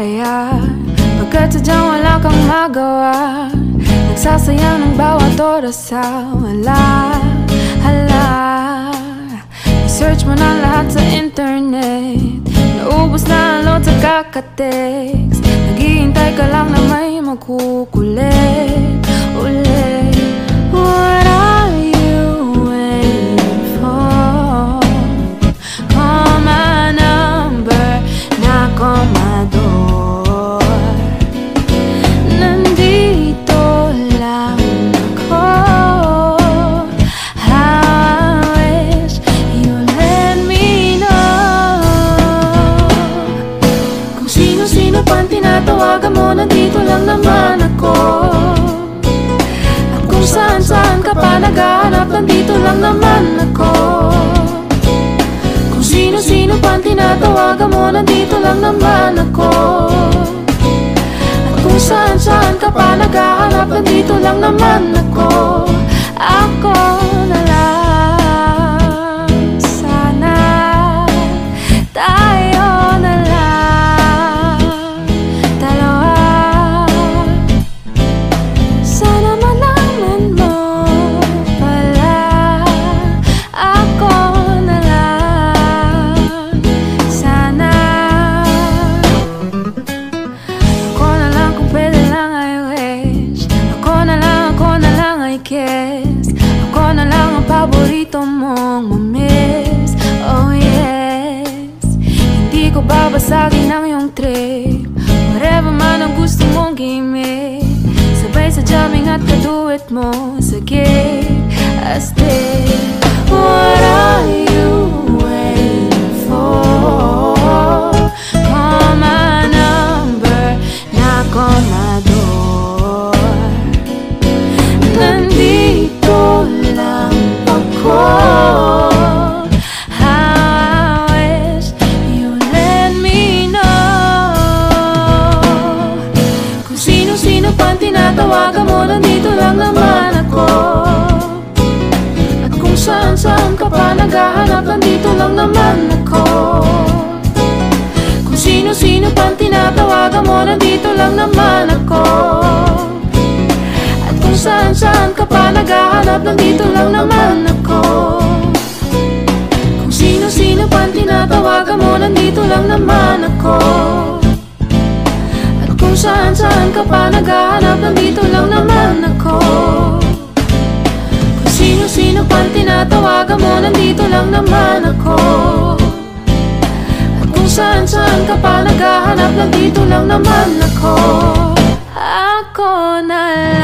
kaya? Pagkat sadyang wala kang magawa Nagsasayang ng bawat oras sa wala. Hala I-search mo na lahat sa internet. Naubos na ang load sa kakatext. Naghihintay ka lang na pang tinatawagan mo Nandito lang naman ako. At kung saan-saan ka pa naghahanap Nandito lang naman ako. Ako kiss Ako na lang ang paborito mong mamiss. Oh yes. Hindi ko babasagin ang iyong trip. Whatever man ang gusto mong gimmick Sabay sa jamming at kaduet mo. Sa gig, astig pa naghahanap Nandito lang naman ako. Kung sino-sino pang tinatawagan mo Nandito lang naman ako. At kung saan-saan ka pa naghahanap Nandito lang naman ako. Kung sino-sino pang tinatawagan mo Nandito lang naman ako. At kung saan-saan ka pa naghahanap Nandito lang naman ako ako At kung saan-saan ka pa naghahanap Nandito lang naman ako. Ako na lang